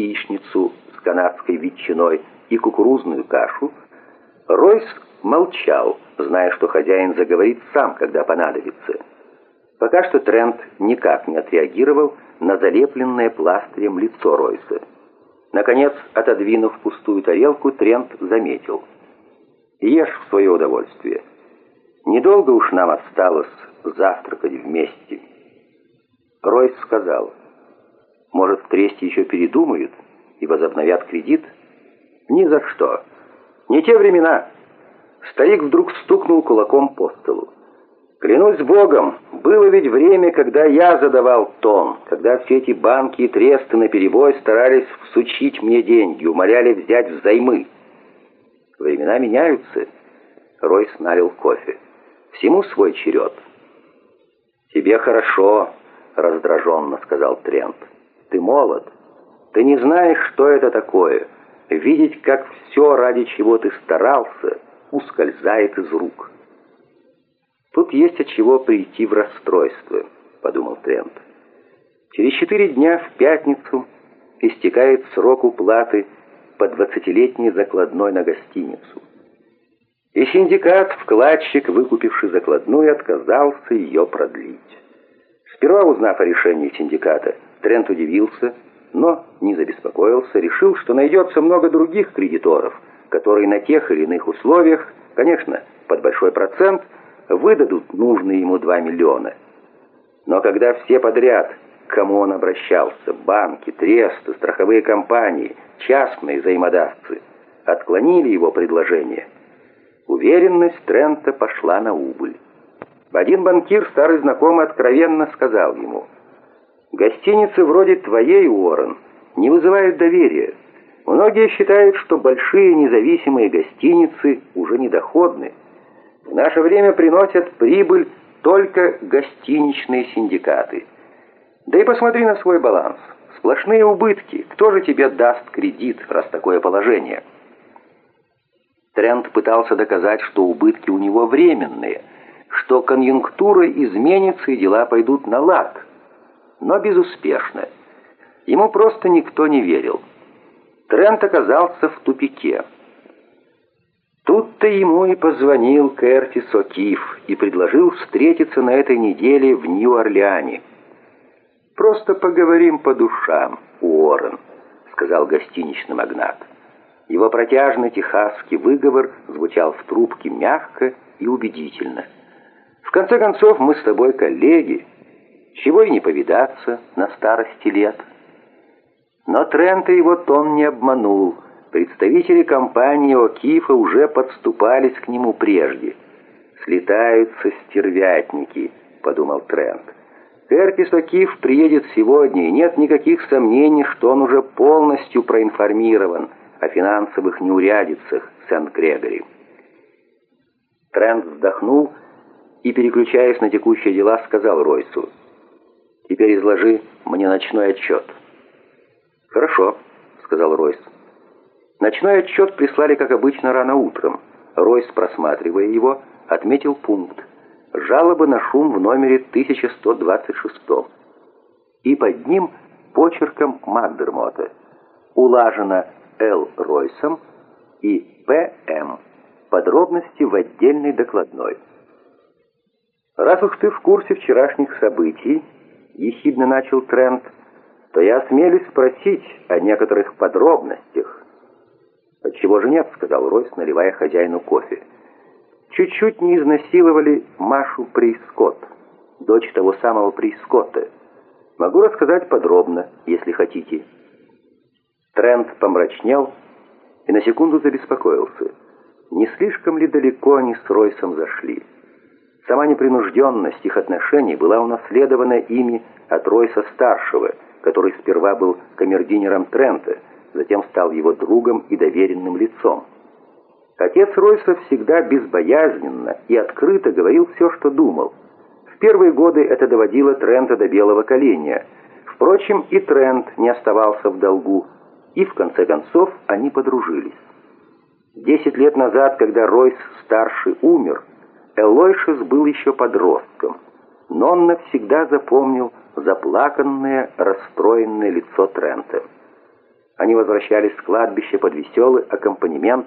яичницу с канадской ветчиной и кукурузную кашу, Ройс молчал, зная, что хозяин заговорит сам, когда понадобится. Пока что Трент никак не отреагировал на залепленное пластырем лицо Ройса. Наконец, отодвинув пустую тарелку, Трент заметил. «Ешь в свое удовольствие. Недолго уж нам осталось завтракать вместе». Ройс сказал, «Может, в Тресте еще передумают и возобновят кредит?» «Ни за что. Не те времена». Старик вдруг стукнул кулаком по столу. Клянусь Богом, было ведь время, когда я задавал тон, когда все эти банки и тресты наперебой старались всучить мне деньги, умоляли взять взаймы. Времена меняются. Ройс налил кофе. Всему свой черед. «Тебе хорошо», — раздраженно сказал Трент. «Ты молод. Ты не знаешь, что это такое. Видеть, как все, ради чего ты старался, ускользает из рук». «Тут есть от чего прийти в расстройство», — подумал Трент. Через четыре дня в пятницу истекает срок уплаты по двадцатилетней закладной на гостиницу. И синдикат, вкладчик, выкупивший закладную, отказался ее продлить. Сперва узнав о решении синдиката, Трент удивился, но не забеспокоился, решил, что найдется много других кредиторов, которые на тех или иных условиях, конечно, под большой процент – выдадут нужные ему 2 миллиона. Но когда все подряд, к кому он обращался, банки, тресты, страховые компании, частные взаимодавцы, отклонили его предложение, уверенность Трента пошла на убыль. Один банкир, старый знакомый, откровенно сказал ему, «Гостиницы вроде твоей, Уоррен, не вызывают доверия. Многие считают, что большие независимые гостиницы уже недоходны, в наше время приносят прибыль только гостиничные синдикаты. Да и посмотри на свой баланс. Сплошные убытки. Кто же тебе даст кредит, раз такое положение? Трент пытался доказать, что убытки у него временные, что конъюнктура изменится и дела пойдут на лад. Но безуспешно. Ему просто никто не верил. Трент оказался в тупике. Тут-то ему и позвонил Кертис О'Кифф и предложил встретиться на этой неделе в Нью-Орлеане. «Просто поговорим по душам, Уоррен», — сказал гостиничный магнат. Его протяжный техасский выговор звучал в трубке мягко и убедительно. «В конце концов, мы с тобой коллеги. Чего и не повидаться на старости лет». Но Трента его тон не обманул — Представители компании О'Кифа уже подступались к нему прежде. «Слетаются стервятники», — подумал Трент. «Кертис О'Киф приедет сегодня, и нет никаких сомнений, что он уже полностью проинформирован о финансовых неурядицах Сент-Грегори». Трент вздохнул и, переключаясь на текущие дела, сказал Ройсу, «Теперь изложи мне ночной отчет». «Хорошо», — сказал Ройс. Ночной отчет прислали, как обычно, рано утром. Ройс, просматривая его, отметил пункт «Жалобы на шум в номере 1126». И под ним почерком Макдермота «Улажено Л. Ройсом и П.М. Подробности в отдельной докладной». «Раз уж ты в курсе вчерашних событий», — ехидно начал Трент, — «то я осмелюсь спросить о некоторых подробностях». «Отчего же нет?» — сказал Ройс, наливая хозяину кофе. «Чуть-чуть не изнасиловали Машу Прискотт, дочь того самого Прискотта. Могу рассказать подробно, если хотите». Трент помрачнел и на секунду забеспокоился. Не слишком ли далеко они с Ройсом зашли? Сама непринужденность их отношений была унаследована ими от Ройса-старшего, который сперва был камердинером Трента, затем стал его другом и доверенным лицом. Отец Ройса всегда безбоязненно и открыто говорил все, что думал. В первые годы это доводило Трента до белого коленя. Впрочем, и Трент не оставался в долгу, и в конце концов они подружились. Десять лет назад, когда Ройс-старший умер, Элойшес был еще подростком, но он навсегда запомнил заплаканное, расстроенное лицо Трента. Они возвращались с кладбища под веселый аккомпанемент